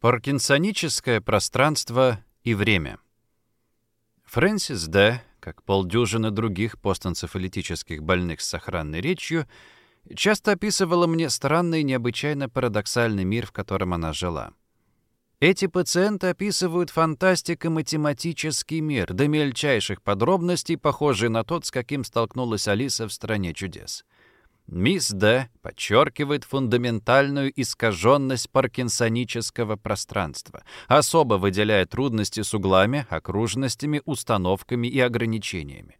Паркинсоническое пространство и время. Фрэнсис Д., как полдюжины других постэнцефалитических больных с сохранной речью, часто описывала мне странный, необычайно парадоксальный мир, в котором она жила. Эти пациенты описывают фантастико-математический мир до мельчайших подробностей, похожий на тот, с каким столкнулась Алиса в «Стране чудес». Мисс Д. подчеркивает фундаментальную искаженность паркинсонического пространства, особо выделяя трудности с углами, окружностями, установками и ограничениями.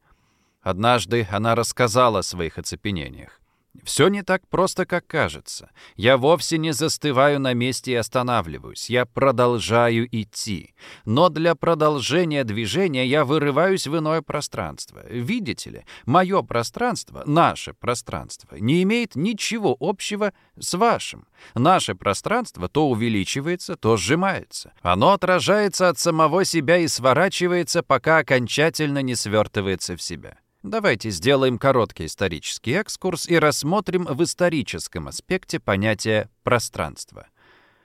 Однажды она рассказала о своих оцепенениях. Все не так просто, как кажется. Я вовсе не застываю на месте и останавливаюсь. Я продолжаю идти. Но для продолжения движения я вырываюсь в иное пространство. Видите ли, мое пространство, наше пространство, не имеет ничего общего с вашим. Наше пространство то увеличивается, то сжимается. Оно отражается от самого себя и сворачивается, пока окончательно не свертывается в себя. Давайте сделаем короткий исторический экскурс и рассмотрим в историческом аспекте понятие пространства.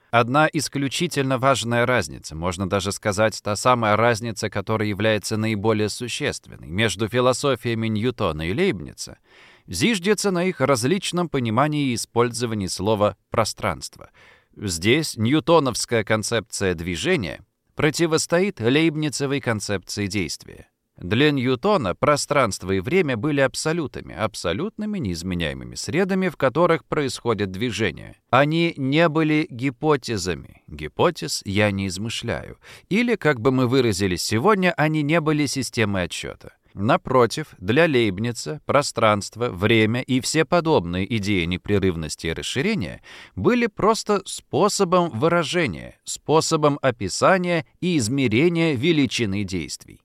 Одна исключительно важная разница, можно даже сказать, та самая разница, которая является наиболее существенной, между философиями Ньютона и Лейбница, зиждется на их различном понимании и использовании слова «пространство». Здесь ньютоновская концепция движения противостоит лейбницевой концепции действия. Для Ньютона пространство и время были абсолютами, абсолютными неизменяемыми средами, в которых происходит движение. Они не были гипотезами. Гипотез я не измышляю. Или, как бы мы выразились сегодня, они не были системой отсчета. Напротив, для Лейбница пространство, время и все подобные идеи непрерывности и расширения были просто способом выражения, способом описания и измерения величины действий.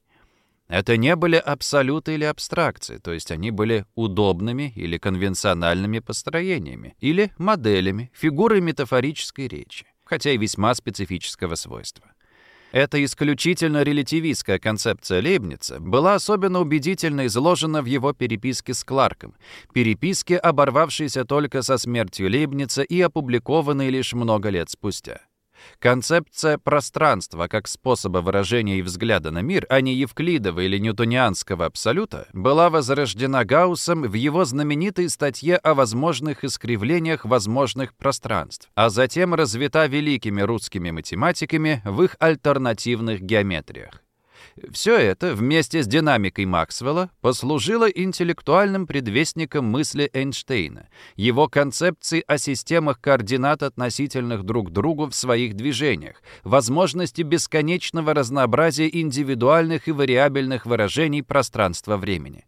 Это не были абсолюты или абстракции, то есть они были удобными или конвенциональными построениями, или моделями, фигурой метафорической речи, хотя и весьма специфического свойства. Эта исключительно релятивистская концепция Лейбница была особенно убедительно изложена в его переписке с Кларком, переписке, оборвавшейся только со смертью Лейбница и опубликованной лишь много лет спустя. Концепция пространства как способа выражения и взгляда на мир, а не евклидова или ньютонианского абсолюта, была возрождена Гауссом в его знаменитой статье о возможных искривлениях возможных пространств, а затем развита великими русскими математиками в их альтернативных геометриях. Все это вместе с динамикой Максвелла послужило интеллектуальным предвестником мысли Эйнштейна, его концепции о системах координат относительных друг другу в своих движениях, возможности бесконечного разнообразия индивидуальных и вариабельных выражений пространства-времени.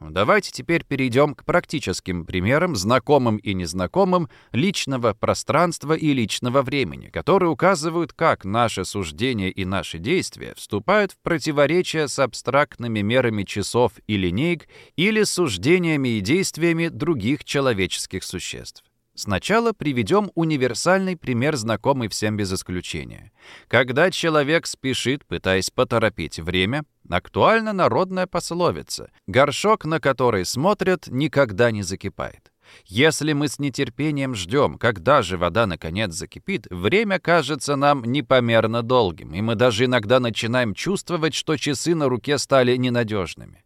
Давайте теперь перейдем к практическим примерам, знакомым и незнакомым, личного пространства и личного времени, которые указывают, как наши суждения и наши действия вступают в противоречие с абстрактными мерами часов и линеек или суждениями и действиями других человеческих существ. Сначала приведем универсальный пример, знакомый всем без исключения. Когда человек спешит, пытаясь поторопить время, актуальна народная пословица «горшок, на который смотрят, никогда не закипает». Если мы с нетерпением ждем, когда же вода наконец закипит, время кажется нам непомерно долгим, и мы даже иногда начинаем чувствовать, что часы на руке стали ненадежными.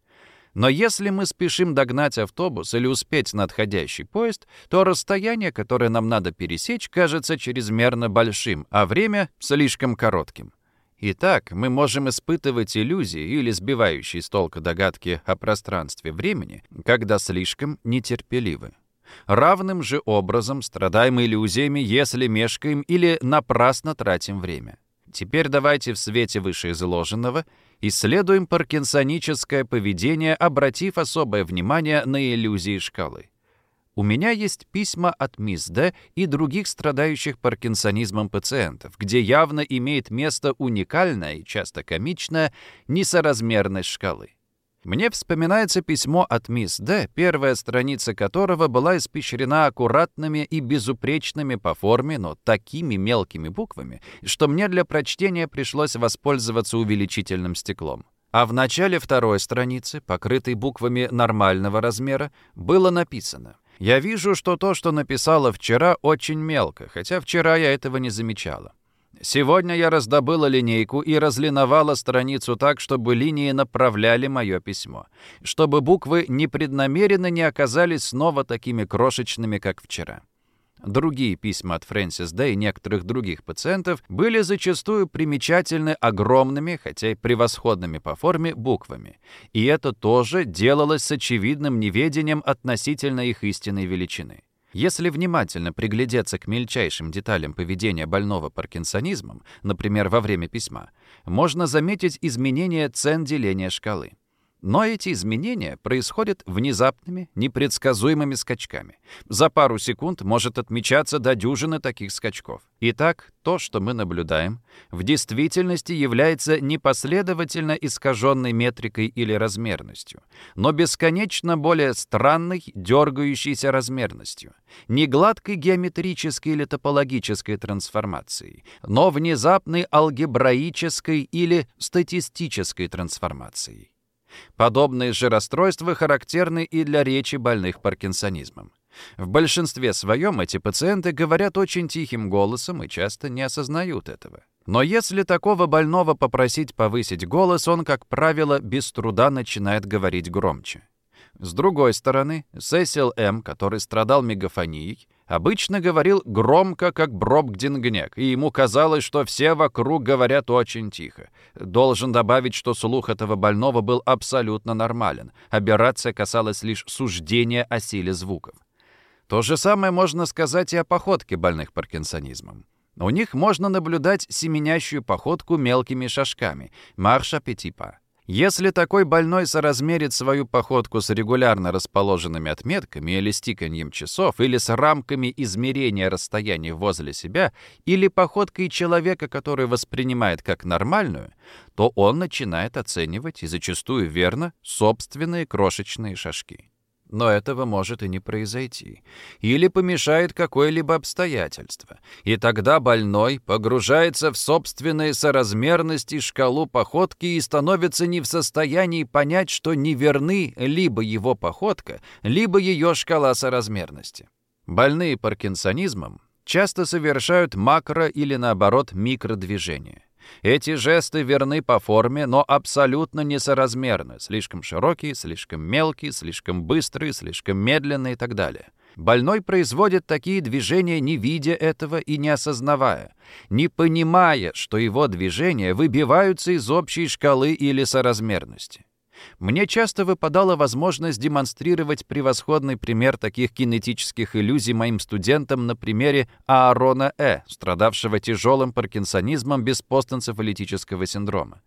Но если мы спешим догнать автобус или успеть на отходящий поезд, то расстояние, которое нам надо пересечь, кажется чрезмерно большим, а время — слишком коротким. Итак, мы можем испытывать иллюзии или сбивающие с толка догадки о пространстве времени, когда слишком нетерпеливы. Равным же образом страдаем иллюзиями, если мешкаем или напрасно тратим время. Теперь давайте в свете вышеизложенного исследуем паркинсоническое поведение, обратив особое внимание на иллюзии шкалы. У меня есть письма от мисс Д и других страдающих паркинсонизмом пациентов, где явно имеет место уникальная и часто комичная несоразмерность шкалы. Мне вспоминается письмо от мисс Д, первая страница которого была испещрена аккуратными и безупречными по форме, но такими мелкими буквами, что мне для прочтения пришлось воспользоваться увеличительным стеклом. А в начале второй страницы, покрытой буквами нормального размера, было написано «Я вижу, что то, что написала вчера, очень мелко, хотя вчера я этого не замечала. Сегодня я раздобыла линейку и разлиновала страницу так, чтобы линии направляли мое письмо. Чтобы буквы непреднамеренно не оказались снова такими крошечными, как вчера. Другие письма от Фрэнсис Дэй и некоторых других пациентов были зачастую примечательны огромными, хотя и превосходными по форме, буквами. И это тоже делалось с очевидным неведением относительно их истинной величины. Если внимательно приглядеться к мельчайшим деталям поведения больного паркинсонизмом, например, во время письма, можно заметить изменение цен деления шкалы. Но эти изменения происходят внезапными, непредсказуемыми скачками. За пару секунд может отмечаться до дюжины таких скачков. Итак, то, что мы наблюдаем, в действительности является непоследовательно искаженной метрикой или размерностью, но бесконечно более странной, дергающейся размерностью, не гладкой геометрической или топологической трансформацией, но внезапной алгебраической или статистической трансформацией. Подобные же расстройства характерны и для речи больных паркинсонизмом. В большинстве своем эти пациенты говорят очень тихим голосом и часто не осознают этого. Но если такого больного попросить повысить голос, он, как правило, без труда начинает говорить громче. С другой стороны, Сесил М., который страдал мегафонией, обычно говорил громко, как Бробгдингнек, и ему казалось, что все вокруг говорят очень тихо. Должен добавить, что слух этого больного был абсолютно нормален. Операция касалась лишь суждения о силе звуков. То же самое можно сказать и о походке больных паркинсонизмом. У них можно наблюдать семенящую походку мелкими шажками, марша петипа. Если такой больной соразмерит свою походку с регулярно расположенными отметками или стиканьем часов, или с рамками измерения расстояния возле себя, или походкой человека, который воспринимает как нормальную, то он начинает оценивать, и зачастую верно, собственные крошечные шажки. Но этого может и не произойти. Или помешает какое-либо обстоятельство. И тогда больной погружается в собственные соразмерности шкалу походки и становится не в состоянии понять, что неверны либо его походка, либо ее шкала соразмерности. Больные паркинсонизмом часто совершают макро- или, наоборот, микродвижения. Эти жесты верны по форме, но абсолютно несоразмерны. Слишком широкие, слишком мелкие, слишком быстрые, слишком медленные и так далее. Больной производит такие движения, не видя этого и не осознавая, не понимая, что его движения выбиваются из общей шкалы или соразмерности. Мне часто выпадала возможность демонстрировать превосходный пример таких кинетических иллюзий моим студентам на примере Аарона Э., страдавшего тяжелым паркинсонизмом без постэнцефалитического синдрома.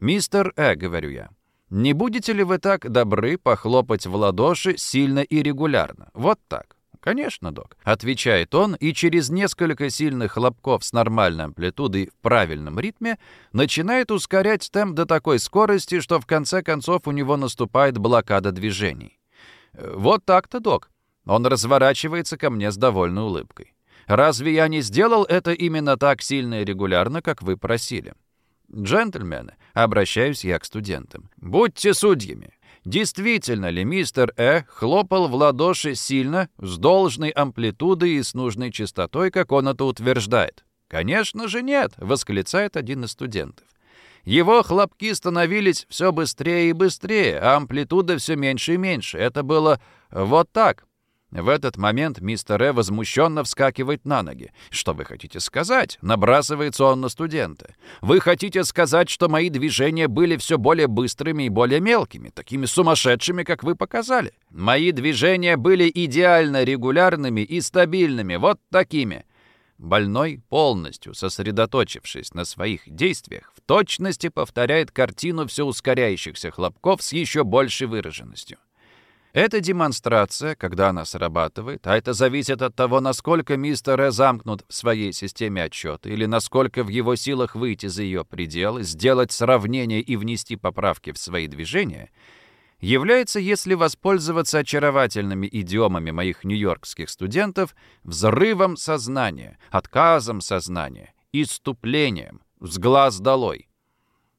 «Мистер Э», — говорю я, — «не будете ли вы так добры похлопать в ладоши сильно и регулярно? Вот так. «Конечно, док», — отвечает он, и через несколько сильных хлопков с нормальной амплитудой в правильном ритме начинает ускорять темп до такой скорости, что в конце концов у него наступает блокада движений. «Вот так-то, док». Он разворачивается ко мне с довольной улыбкой. «Разве я не сделал это именно так сильно и регулярно, как вы просили?» «Джентльмены», — обращаюсь я к студентам, — «будьте судьями. Действительно ли мистер Э хлопал в ладоши сильно, с должной амплитудой и с нужной частотой, как он это утверждает? «Конечно же нет!» — восклицает один из студентов. Его хлопки становились все быстрее и быстрее, а амплитуда все меньше и меньше. Это было вот так. В этот момент мистер Э возмущенно вскакивает на ноги. «Что вы хотите сказать?» — набрасывается он на студента. «Вы хотите сказать, что мои движения были все более быстрыми и более мелкими, такими сумасшедшими, как вы показали? Мои движения были идеально регулярными и стабильными, вот такими». Больной, полностью сосредоточившись на своих действиях, в точности повторяет картину все ускоряющихся хлопков с еще большей выраженностью. Эта демонстрация, когда она срабатывает, а это зависит от того, насколько мистер Э замкнут в своей системе отчета или насколько в его силах выйти за ее пределы, сделать сравнение и внести поправки в свои движения, является, если воспользоваться очаровательными идиомами моих нью-йоркских студентов, взрывом сознания, отказом сознания, иступлением, с глаз долой.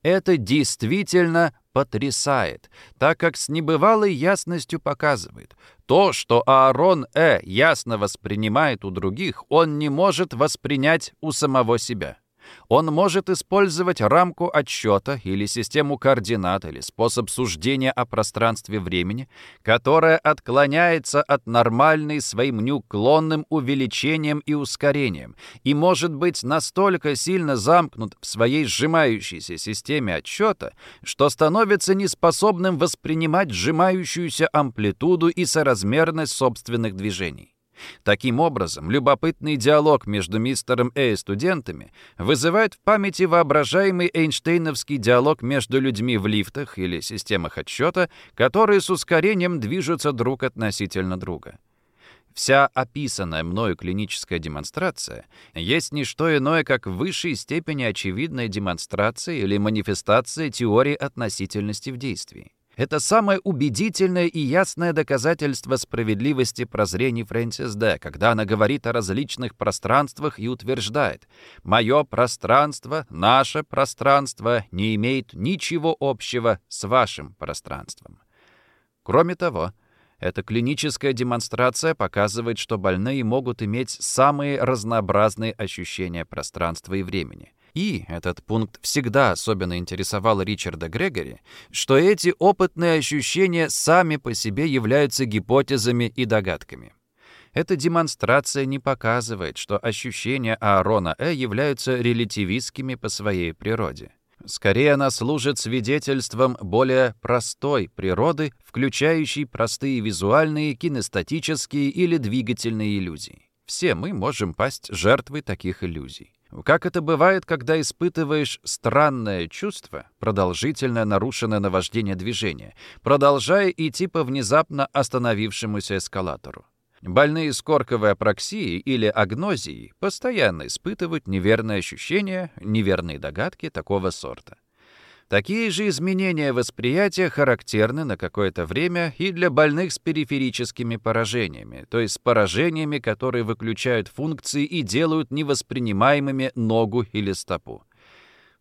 Это действительно потрясает, так как с небывалой ясностью показывает. То, что Аарон Э ясно воспринимает у других, он не может воспринять у самого себя. Он может использовать рамку отсчета или систему координат или способ суждения о пространстве времени, которая отклоняется от нормальной своим неуклонным увеличением и ускорением и может быть настолько сильно замкнут в своей сжимающейся системе отсчета, что становится неспособным воспринимать сжимающуюся амплитуду и соразмерность собственных движений. Таким образом, любопытный диалог между мистером Э и студентами вызывает в памяти воображаемый Эйнштейновский диалог между людьми в лифтах или системах отсчета, которые с ускорением движутся друг относительно друга. Вся описанная мною клиническая демонстрация есть не что иное, как в высшей степени очевидная демонстрация или манифестация теории относительности в действии. Это самое убедительное и ясное доказательство справедливости прозрений Фрэнсис Д., когда она говорит о различных пространствах и утверждает «Мое пространство, наше пространство не имеет ничего общего с вашим пространством». Кроме того, эта клиническая демонстрация показывает, что больные могут иметь самые разнообразные ощущения пространства и времени. И этот пункт всегда особенно интересовал Ричарда Грегори, что эти опытные ощущения сами по себе являются гипотезами и догадками. Эта демонстрация не показывает, что ощущения Аарона Э являются релятивистскими по своей природе. Скорее, она служит свидетельством более простой природы, включающей простые визуальные, кинестатические или двигательные иллюзии. Все мы можем пасть жертвой таких иллюзий. Как это бывает, когда испытываешь странное чувство, продолжительное нарушенное наваждение движения, продолжая идти по внезапно остановившемуся эскалатору. Больные с корковой апраксией или агнозией постоянно испытывают неверные ощущения, неверные догадки такого сорта. Такие же изменения восприятия характерны на какое-то время и для больных с периферическими поражениями, то есть с поражениями, которые выключают функции и делают невоспринимаемыми ногу или стопу.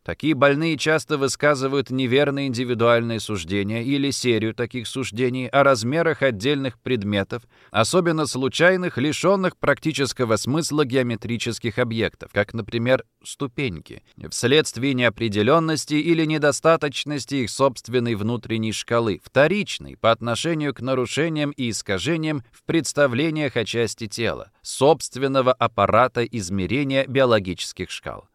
Такие больные часто высказывают неверные индивидуальные суждения или серию таких суждений о размерах отдельных предметов, особенно случайных, лишенных практического смысла геометрических объектов, как, например, ступеньки, вследствие неопределенности или недостаточности их собственной внутренней шкалы, вторичной по отношению к нарушениям и искажениям в представлениях о части тела, собственного аппарата измерения биологических шкал.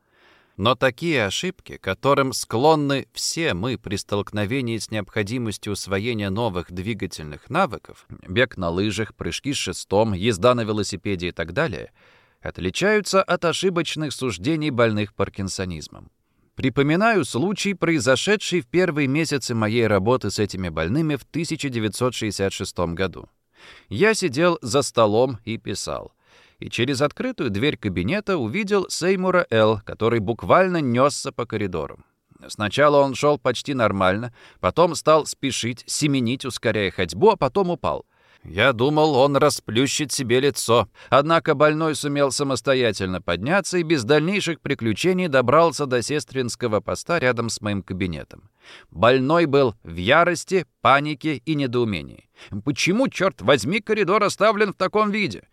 Но такие ошибки, которым склонны все мы при столкновении с необходимостью усвоения новых двигательных навыков, бег на лыжах, прыжки с шестом, езда на велосипеде и так далее, отличаются от ошибочных суждений больных паркинсонизмом. Припоминаю случай, произошедший в первые месяцы моей работы с этими больными в 1966 году. Я сидел за столом и писал и через открытую дверь кабинета увидел Сеймура Л., который буквально несся по коридору. Сначала он шел почти нормально, потом стал спешить, семенить, ускоряя ходьбу, а потом упал. Я думал, он расплющит себе лицо. Однако больной сумел самостоятельно подняться и без дальнейших приключений добрался до сестринского поста рядом с моим кабинетом. Больной был в ярости, панике и недоумении. Почему, черт возьми, коридор оставлен в таком виде?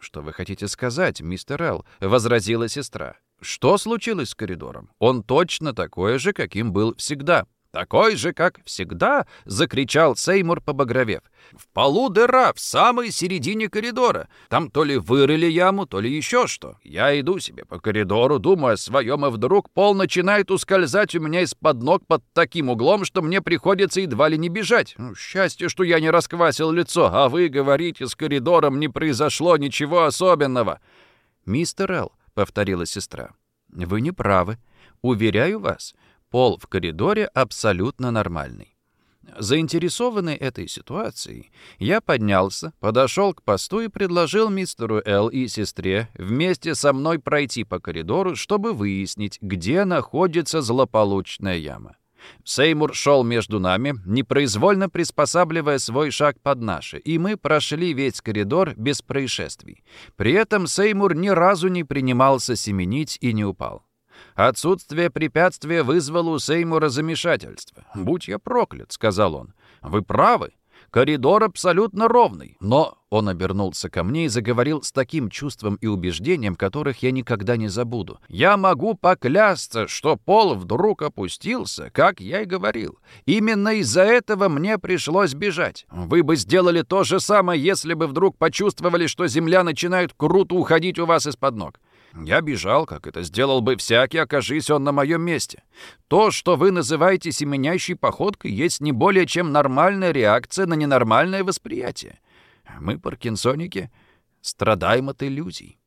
«Что вы хотите сказать, мистер Эл?» — возразила сестра. «Что случилось с коридором? Он точно такой же, каким был всегда». «Такой же, как всегда!» — закричал Сеймур, побагровев. «В полу дыра, в самой середине коридора. Там то ли вырыли яму, то ли еще что. Я иду себе по коридору, думаю о своем, и вдруг пол начинает ускользать у меня из-под ног под таким углом, что мне приходится едва ли не бежать. Ну, счастье, что я не расквасил лицо, а вы говорите, с коридором не произошло ничего особенного». «Мистер Эл», — повторила сестра, — «вы не правы. Уверяю вас, Пол в коридоре абсолютно нормальный. Заинтересованный этой ситуацией, я поднялся, подошел к посту и предложил мистеру Л и сестре вместе со мной пройти по коридору, чтобы выяснить, где находится злополучная яма. Сеймур шел между нами, непроизвольно приспосабливая свой шаг под наши, и мы прошли весь коридор без происшествий. При этом Сеймур ни разу не принимался семенить и не упал. Отсутствие препятствия вызвало у Сеймура замешательство. «Будь я проклят», — сказал он. «Вы правы. Коридор абсолютно ровный, но он обернулся ко мне и заговорил с таким чувством и убеждением, которых я никогда не забуду. «Я могу поклясться, что пол вдруг опустился, как я и говорил. Именно из-за этого мне пришлось бежать. Вы бы сделали то же самое, если бы вдруг почувствовали, что земля начинает круто уходить у вас из-под ног. Я бежал, как это сделал бы всякий, окажись он на моем месте. То, что вы называете семенящей походкой, есть не более чем нормальная реакция на ненормальное восприятие. Мы, паркинсоники, страдаем от иллюзий.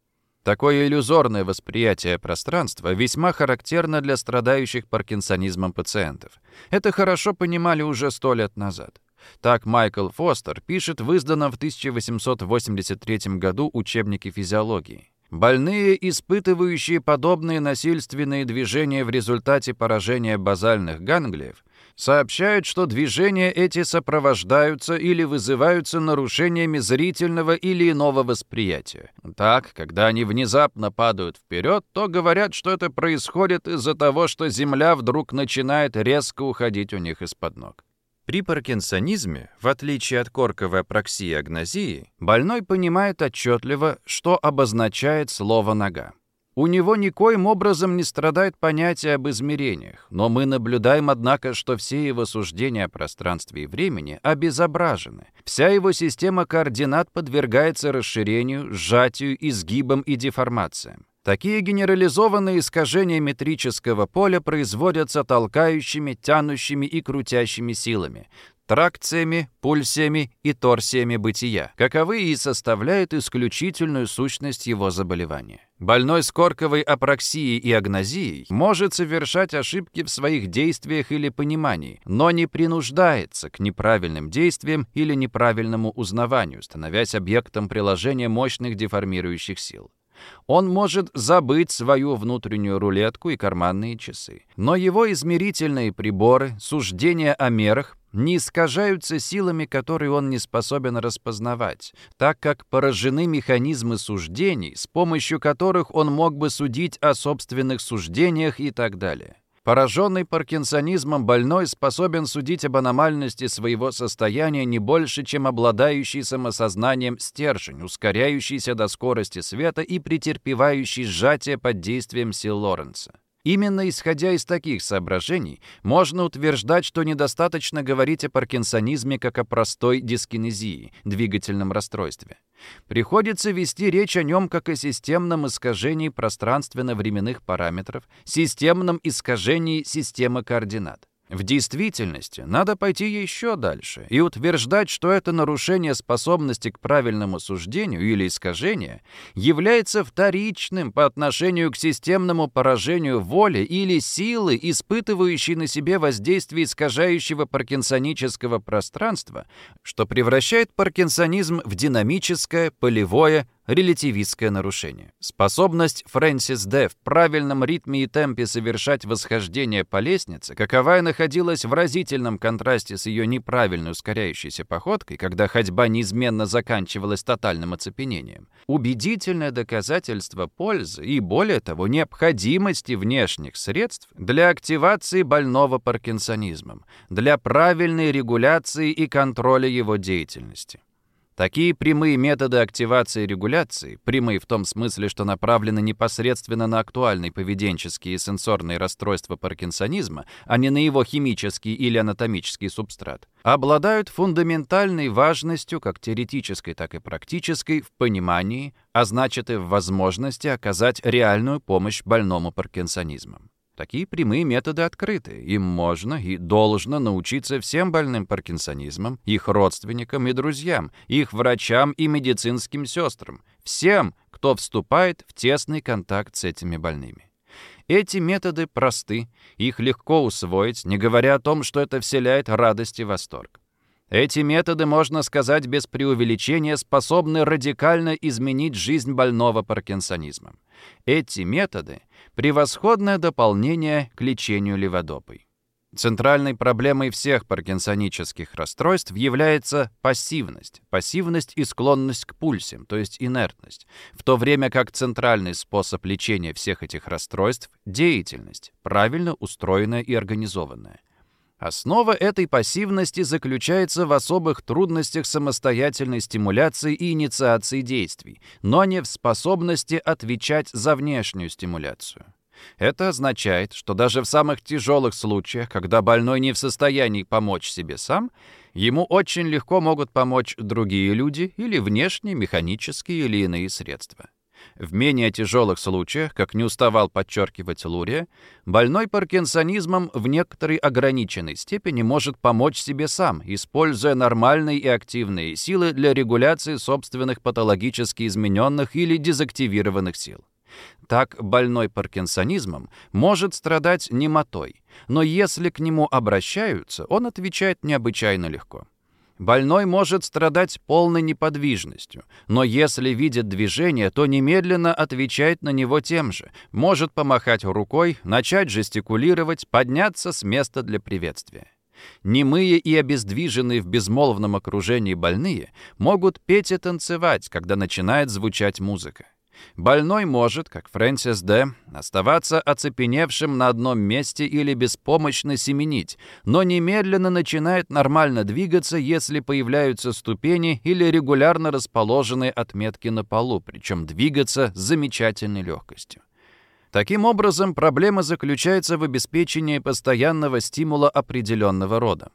Такое иллюзорное восприятие пространства весьма характерно для страдающих паркинсонизмом пациентов. Это хорошо понимали уже сто лет назад. Так Майкл Фостер пишет в изданном в 1883 году учебнике физиологии. Больные, испытывающие подобные насильственные движения в результате поражения базальных ганглиев, сообщают, что движения эти сопровождаются или вызываются нарушениями зрительного или иного восприятия. Так, когда они внезапно падают вперед, то говорят, что это происходит из-за того, что Земля вдруг начинает резко уходить у них из-под ног. При паркинсонизме, в отличие от корковой апраксии агнозии, больной понимает отчетливо, что обозначает слово «нога». У него никоим образом не страдает понятие об измерениях, но мы наблюдаем, однако, что все его суждения о пространстве и времени обезображены. Вся его система координат подвергается расширению, сжатию, изгибам и деформациям. Такие генерализованные искажения метрического поля производятся толкающими, тянущими и крутящими силами, тракциями, пульсиями и торсиями бытия, каковы и составляют исключительную сущность его заболевания. Больной с корковой апраксией и агнозией может совершать ошибки в своих действиях или понимании, но не принуждается к неправильным действиям или неправильному узнаванию, становясь объектом приложения мощных деформирующих сил. Он может забыть свою внутреннюю рулетку и карманные часы. Но его измерительные приборы, суждения о мерах не искажаются силами, которые он не способен распознавать, так как поражены механизмы суждений, с помощью которых он мог бы судить о собственных суждениях и так далее. Пораженный паркинсонизмом больной способен судить об аномальности своего состояния не больше, чем обладающий самосознанием стержень, ускоряющийся до скорости света и претерпевающий сжатие под действием сил Лоренца. Именно исходя из таких соображений, можно утверждать, что недостаточно говорить о паркинсонизме как о простой дискинезии, двигательном расстройстве. Приходится вести речь о нем как о системном искажении пространственно-временных параметров, системном искажении системы координат. В действительности надо пойти еще дальше и утверждать, что это нарушение способности к правильному суждению или искажение является вторичным по отношению к системному поражению воли или силы, испытывающей на себе воздействие искажающего паркинсонического пространства, что превращает паркинсонизм в динамическое, полевое, релятивистское нарушение. Способность Фрэнсис Д. в правильном ритме и темпе совершать восхождение по лестнице, каковая находилась в разительном контрасте с ее неправильной ускоряющейся походкой, когда ходьба неизменно заканчивалась тотальным оцепенением, убедительное доказательство пользы и, более того, необходимости внешних средств для активации больного паркинсонизмом, для правильной регуляции и контроля его деятельности. Такие прямые методы активации регуляции, прямые в том смысле, что направлены непосредственно на актуальные поведенческие и сенсорные расстройства паркинсонизма, а не на его химический или анатомический субстрат, обладают фундаментальной важностью как теоретической, так и практической в понимании, а значит и в возможности оказать реальную помощь больному паркинсонизмом. Такие прямые методы открыты. Им можно и должно научиться всем больным паркинсонизмом, их родственникам и друзьям, их врачам и медицинским сестрам, всем, кто вступает в тесный контакт с этими больными. Эти методы просты, их легко усвоить, не говоря о том, что это вселяет радость и восторг. Эти методы, можно сказать без преувеличения, способны радикально изменить жизнь больного паркинсонизмом. Эти методы — превосходное дополнение к лечению леводопой. Центральной проблемой всех паркинсонических расстройств является пассивность. Пассивность и склонность к пульсам, то есть инертность. В то время как центральный способ лечения всех этих расстройств — деятельность, правильно устроенная и организованная. Основа этой пассивности заключается в особых трудностях самостоятельной стимуляции и инициации действий, но не в способности отвечать за внешнюю стимуляцию. Это означает, что даже в самых тяжелых случаях, когда больной не в состоянии помочь себе сам, ему очень легко могут помочь другие люди или внешние механические или иные средства. В менее тяжелых случаях, как не уставал подчеркивать Лурия, больной паркинсонизмом в некоторой ограниченной степени может помочь себе сам, используя нормальные и активные силы для регуляции собственных патологически измененных или дезактивированных сил. Так больной паркинсонизмом может страдать немотой, но если к нему обращаются, он отвечает необычайно легко. Больной может страдать полной неподвижностью, но если видит движение, то немедленно отвечает на него тем же, может помахать рукой, начать жестикулировать, подняться с места для приветствия. Немые и обездвиженные в безмолвном окружении больные могут петь и танцевать, когда начинает звучать музыка. Больной может, как Фрэнсис Д., оставаться оцепеневшим на одном месте или беспомощно семенить, но немедленно начинает нормально двигаться, если появляются ступени или регулярно расположенные отметки на полу, причем двигаться с замечательной легкостью. Таким образом, проблема заключается в обеспечении постоянного стимула определенного рода.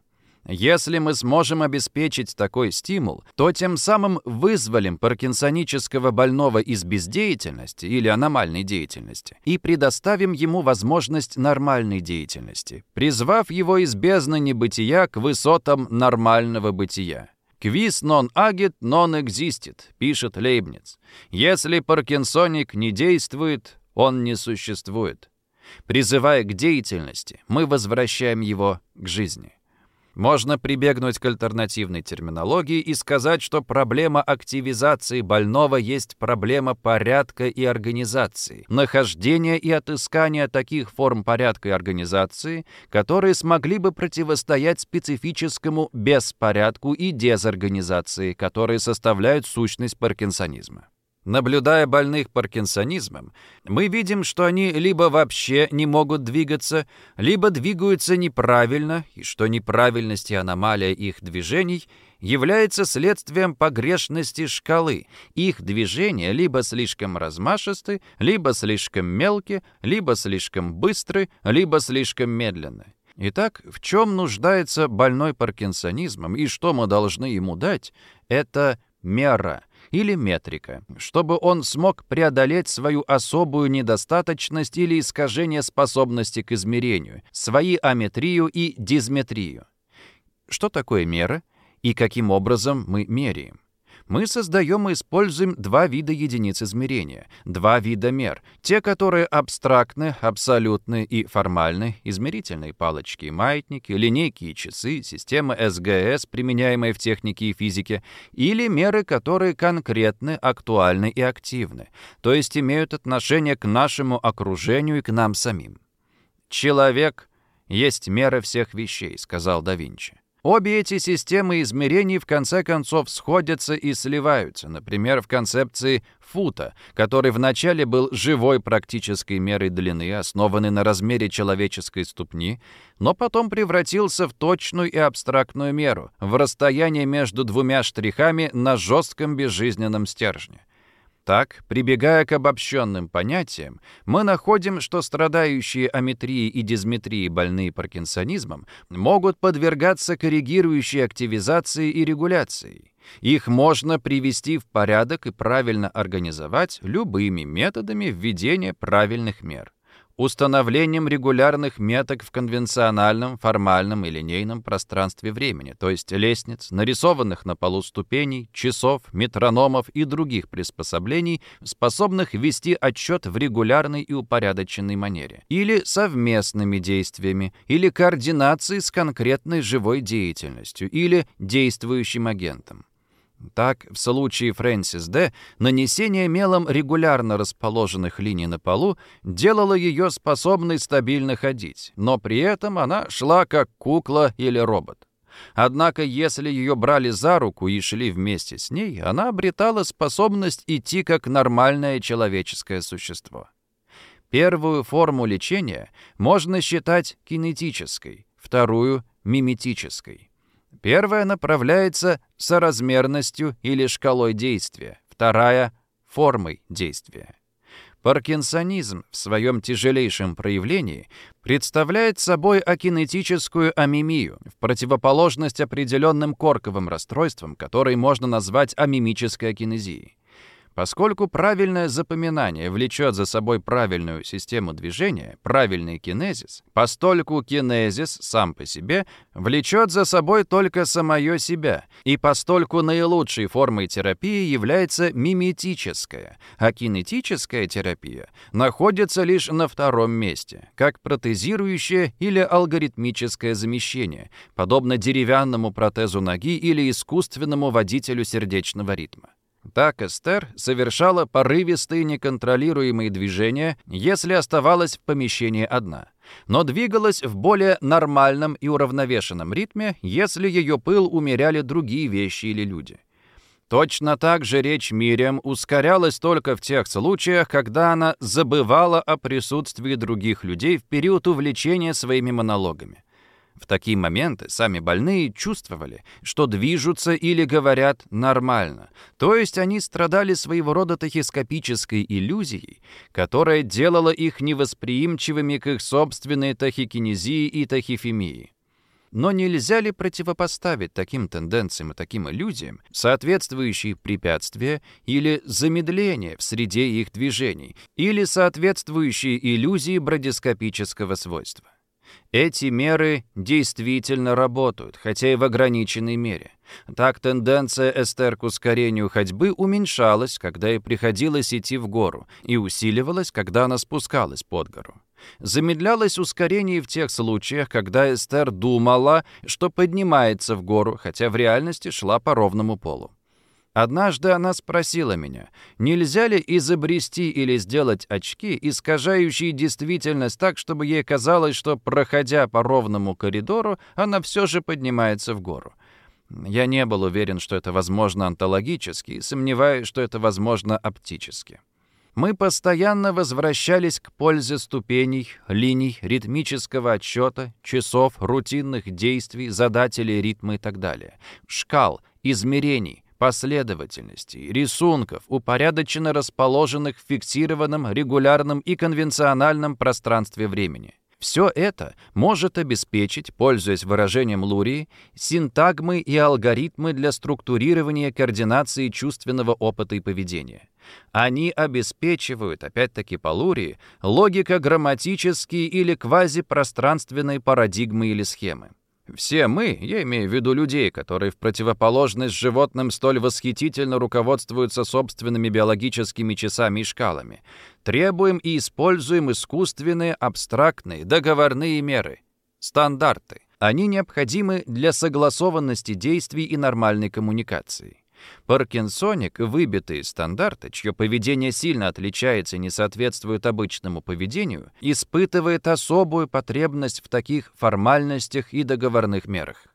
Если мы сможем обеспечить такой стимул, то тем самым вызволим паркинсонического больного из бездеятельности или аномальной деятельности и предоставим ему возможность нормальной деятельности, призвав его из бездны небытия к высотам нормального бытия. «Квис нон агит, нон экзистит», — пишет Лейбниц. «Если паркинсоник не действует, он не существует». Призывая к деятельности, мы возвращаем его к жизни. Можно прибегнуть к альтернативной терминологии и сказать, что проблема активизации больного есть проблема порядка и организации, нахождения и отыскания таких форм порядка и организации, которые смогли бы противостоять специфическому беспорядку и дезорганизации, которые составляют сущность паркинсонизма. Наблюдая больных паркинсонизмом, мы видим, что они либо вообще не могут двигаться, либо двигаются неправильно, и что неправильность и аномалия их движений является следствием погрешности шкалы. Их движения либо слишком размашисты, либо слишком мелкие, либо слишком быстры, либо слишком медленны. Итак, в чем нуждается больной паркинсонизмом и что мы должны ему дать, это мера – или метрика, чтобы он смог преодолеть свою особую недостаточность или искажение способности к измерению, свои аметрию и дизметрию. Что такое мера и каким образом мы меряем? Мы создаем и используем два вида единиц измерения, два вида мер. Те, которые абстрактны, абсолютны и формальны, измерительные палочки маятники, линейки и часы, система СГС, применяемая в технике и физике, или меры, которые конкретны, актуальны и активны, то есть имеют отношение к нашему окружению и к нам самим. «Человек есть мера всех вещей», — сказал да Винчи. Обе эти системы измерений в конце концов сходятся и сливаются, например, в концепции фута, который вначале был живой практической мерой длины, основанной на размере человеческой ступни, но потом превратился в точную и абстрактную меру, в расстояние между двумя штрихами на жестком безжизненном стержне. Так, прибегая к обобщенным понятиям, мы находим, что страдающие аметрией и дизметрией больные паркинсонизмом могут подвергаться коррегирующей активизации и регуляции. Их можно привести в порядок и правильно организовать любыми методами введения правильных мер установлением регулярных меток в конвенциональном, формальном и линейном пространстве времени, то есть лестниц, нарисованных на полу ступеней, часов, метрономов и других приспособлений, способных вести отчет в регулярной и упорядоченной манере, или совместными действиями, или координацией с конкретной живой деятельностью, или действующим агентом. Так, в случае Фрэнсис Д. нанесение мелом регулярно расположенных линий на полу делало ее способной стабильно ходить, но при этом она шла как кукла или робот. Однако, если ее брали за руку и шли вместе с ней, она обретала способность идти как нормальное человеческое существо. Первую форму лечения можно считать кинетической, вторую миметической. Первая направляется соразмерностью или шкалой действия, вторая — формой действия. Паркинсонизм в своем тяжелейшем проявлении представляет собой акинетическую амимию, в противоположность определенным корковым расстройствам, которые можно назвать амимической акинезией. Поскольку правильное запоминание влечет за собой правильную систему движения, правильный кинезис, постольку кинезис сам по себе влечет за собой только самое себя, и постольку наилучшей формой терапии является миметическая, а кинетическая терапия находится лишь на втором месте, как протезирующее или алгоритмическое замещение, подобно деревянному протезу ноги или искусственному водителю сердечного ритма. Так Эстер совершала порывистые неконтролируемые движения, если оставалась в помещении одна, но двигалась в более нормальном и уравновешенном ритме, если ее пыл умеряли другие вещи или люди. Точно так же речь Мириам ускорялась только в тех случаях, когда она забывала о присутствии других людей в период увлечения своими монологами. В такие моменты сами больные чувствовали, что движутся или говорят нормально, то есть они страдали своего рода тахископической иллюзией, которая делала их невосприимчивыми к их собственной тахикинезии и тахифемии. Но нельзя ли противопоставить таким тенденциям и таким иллюзиям соответствующие препятствия или замедление в среде их движений, или соответствующие иллюзии бродископического свойства? Эти меры действительно работают, хотя и в ограниченной мере. Так тенденция Эстер к ускорению ходьбы уменьшалась, когда ей приходилось идти в гору, и усиливалась, когда она спускалась под гору. Замедлялось ускорение в тех случаях, когда Эстер думала, что поднимается в гору, хотя в реальности шла по ровному полу. Однажды она спросила меня, нельзя ли изобрести или сделать очки, искажающие действительность так, чтобы ей казалось, что, проходя по ровному коридору, она все же поднимается в гору. Я не был уверен, что это возможно онтологически, и сомневаюсь, что это возможно оптически. Мы постоянно возвращались к пользе ступеней, линий, ритмического отсчета, часов, рутинных действий, задателей ритма и так далее, шкал, измерений, последовательностей, рисунков, упорядоченно расположенных в фиксированном, регулярном и конвенциональном пространстве времени. Все это может обеспечить, пользуясь выражением Лурии, синтагмы и алгоритмы для структурирования координации чувственного опыта и поведения. Они обеспечивают, опять-таки по Лурии, логико-грамматические или квазипространственные парадигмы или схемы. Все мы, я имею в виду людей, которые в противоположность животным столь восхитительно руководствуются собственными биологическими часами и шкалами, требуем и используем искусственные, абстрактные, договорные меры, стандарты. Они необходимы для согласованности действий и нормальной коммуникации. Паркинсоник, выбитый из стандарта, чье поведение сильно отличается и не соответствует обычному поведению, испытывает особую потребность в таких формальностях и договорных мерах.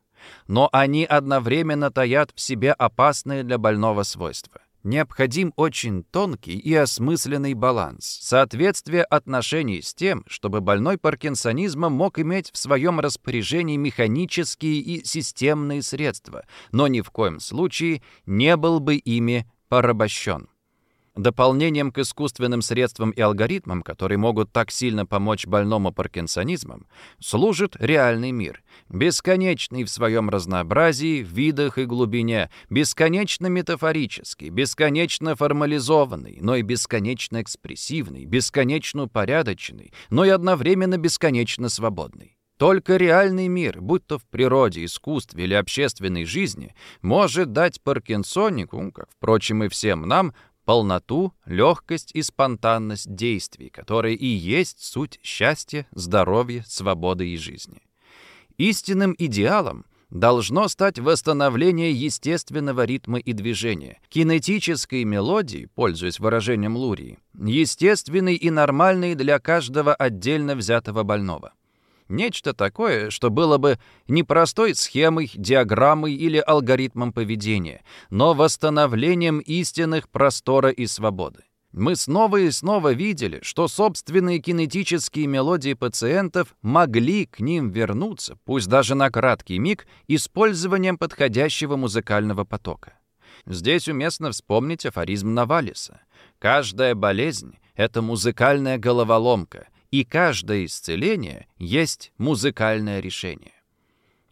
Но они одновременно таят в себе опасные для больного свойства необходим очень тонкий и осмысленный баланс, соответствие отношений с тем, чтобы больной паркинсонизмом мог иметь в своем распоряжении механические и системные средства, но ни в коем случае не был бы ими порабощен. Дополнением к искусственным средствам и алгоритмам, которые могут так сильно помочь больному паркинсонизмом, служит реальный мир, бесконечный в своем разнообразии, видах и глубине, бесконечно метафорический, бесконечно формализованный, но и бесконечно экспрессивный, бесконечно упорядоченный, но и одновременно бесконечно свободный. Только реальный мир, будь то в природе, искусстве или общественной жизни, может дать паркинсонику, как, впрочем, и всем нам, полноту, легкость и спонтанность действий, которые и есть суть счастья, здоровья, свободы и жизни. Истинным идеалом должно стать восстановление естественного ритма и движения, кинетической мелодии, пользуясь выражением Лурии, естественной и нормальной для каждого отдельно взятого больного. Нечто такое, что было бы не простой схемой, диаграммой или алгоритмом поведения, но восстановлением истинных простора и свободы. Мы снова и снова видели, что собственные кинетические мелодии пациентов могли к ним вернуться, пусть даже на краткий миг, использованием подходящего музыкального потока. Здесь уместно вспомнить афоризм Навалиса. «Каждая болезнь — это музыкальная головоломка, и каждое исцеление есть музыкальное решение».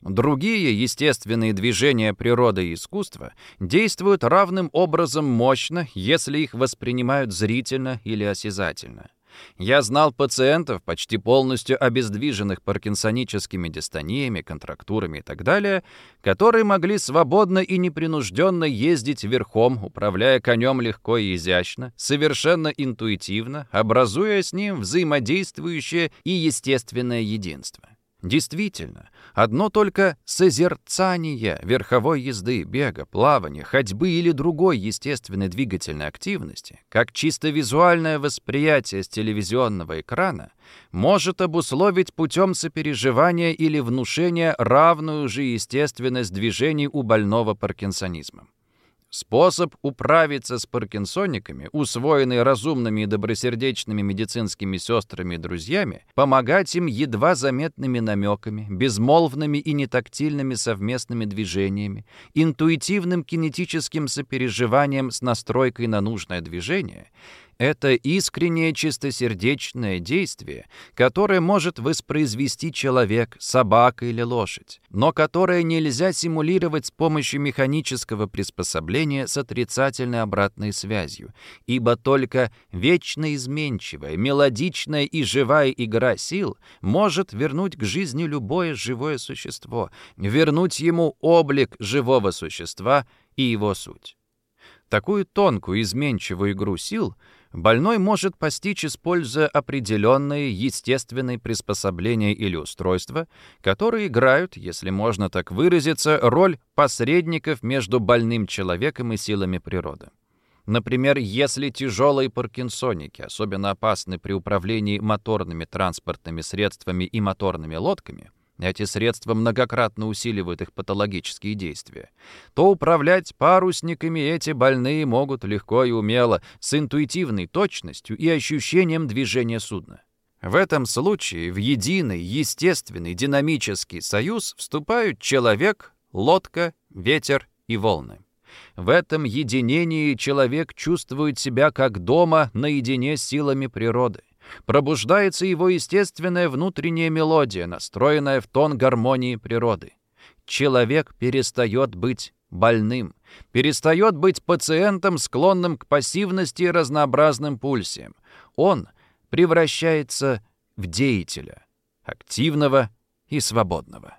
Другие естественные движения природы и искусства действуют равным образом мощно, если их воспринимают зрительно или осязательно. Я знал пациентов, почти полностью обездвиженных паркинсоническими дистониями, контрактурами и так далее, которые могли свободно и непринужденно ездить верхом, управляя конем легко и изящно, совершенно интуитивно, образуя с ним взаимодействующее и естественное единство. Действительно, одно только созерцание верховой езды, бега, плавания, ходьбы или другой естественной двигательной активности, как чисто визуальное восприятие с телевизионного экрана, может обусловить путем сопереживания или внушения равную же естественность движений у больного паркинсонизмом. Способ управиться с паркинсониками, усвоенный разумными и добросердечными медицинскими сестрами и друзьями, помогать им едва заметными намеками, безмолвными и нетактильными совместными движениями, интуитивным кинетическим сопереживанием с настройкой на нужное движение — это искреннее чистосердечное действие, которое может воспроизвести человек, собака или лошадь, но которое нельзя симулировать с помощью механического приспособления с отрицательной обратной связью, ибо только вечно изменчивая, мелодичная и живая игра сил может вернуть к жизни любое живое существо, вернуть ему облик живого существа и его суть. Такую тонкую изменчивую игру сил — больной может постичь, используя определенные естественные приспособления или устройства, которые играют, если можно так выразиться, роль посредников между больным человеком и силами природы. Например, если тяжелые паркинсоники особенно опасны при управлении моторными транспортными средствами и моторными лодками – эти средства многократно усиливают их патологические действия, то управлять парусниками эти больные могут легко и умело, с интуитивной точностью и ощущением движения судна. В этом случае в единый, естественный, динамический союз вступают человек, лодка, ветер и волны. В этом единении человек чувствует себя как дома наедине с силами природы пробуждается его естественная внутренняя мелодия, настроенная в тон гармонии природы. Человек перестает быть больным, перестает быть пациентом, склонным к пассивности и разнообразным пульсиям. Он превращается в деятеля, активного и свободного.